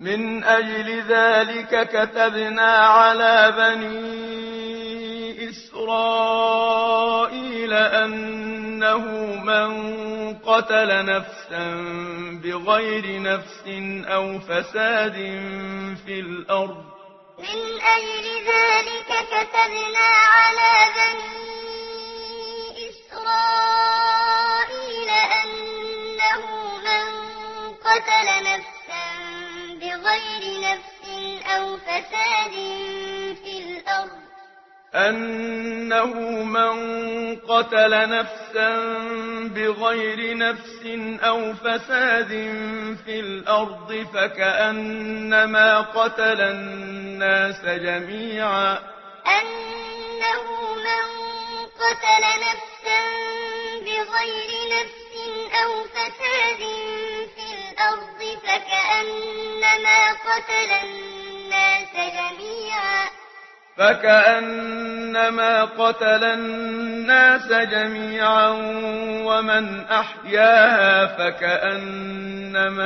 من أجل ذلك كتبنا على بني إسرائيل أنه من قتل نفسا بغير نفس أو فساد في الأرض من أجل ذلك كتبنا بغير نفس أو فساد في الأرض. أنه من قتل نفسا بغير نفس أو فساد في الأرض فكأنما قتل الناس جميعا. أنه من قتل نفسا بغير نفس أو فساد فكأنما قتل الناس جميعا فكأنما قتل الناس جميعا ومن أحياها فكأنما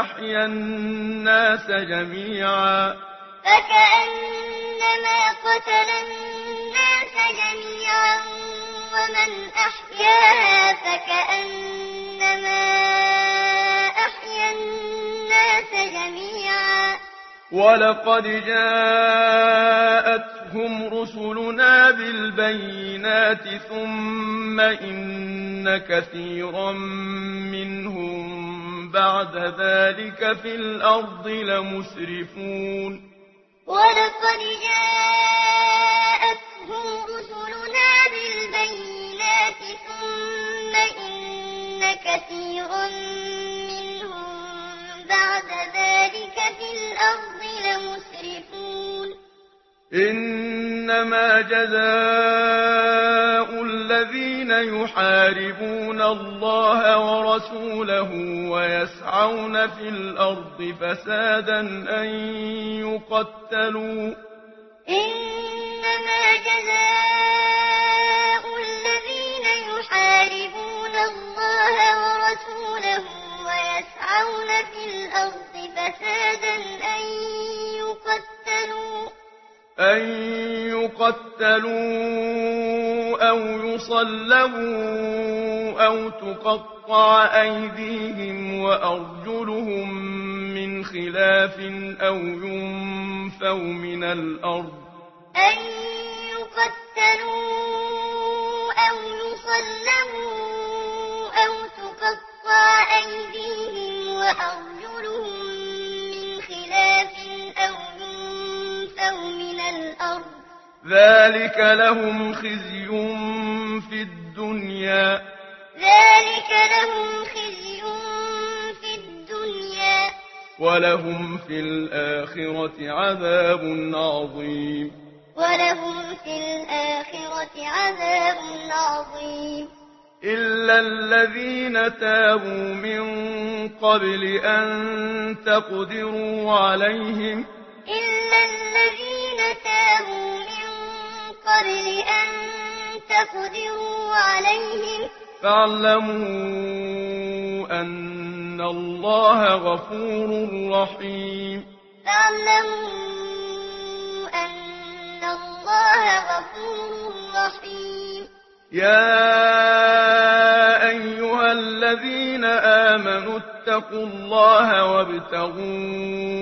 أحيا الناس جميعا فكأنما قتل الناس جميعا ومن أحياها فكأنما ولقد جاءتهم رسلنا بالبينات ثم إن كثيرا منهم بعد ذلك في الأرض لمسرفون. ولقد جاءتهم رسلنا بالبينات ثم إن إنما جزاء الذين يحاربون الله ورسوله ويسعون في الأرض فسادا أن يقتلوا إنما جزاء الذين يحاربون الله ورسوله ويسعون في الأرض فسادا أن أن يقتلوا أو يصلبوا أو تقطع أيديهم وأرجلهم من خلاف أو ينفوا من الأرض أن يقتلوا الأرض. ذلك لهم خزي في الدنيا. ذلك لهم خزي في الدنيا. ولهم في الآخرة عذاب عظيم. ولهم في الآخرة عذاب عظيم. إلا الذين تابوا من قبل أن تقدروا عليهم. إلا الذين تابوا من قبل أن تقدروا عليهم فاعلموا أن الله غفور رحيم فاعلموا أن الله غفور رحيم يا أيها الذين آمنوا اتقوا الله وابتغوا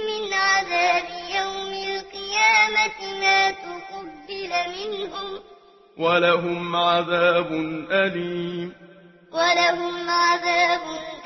عذاب يوم القيامة ما تقبل منهم ولهم عذاب أليم. ولهم عذاب أليم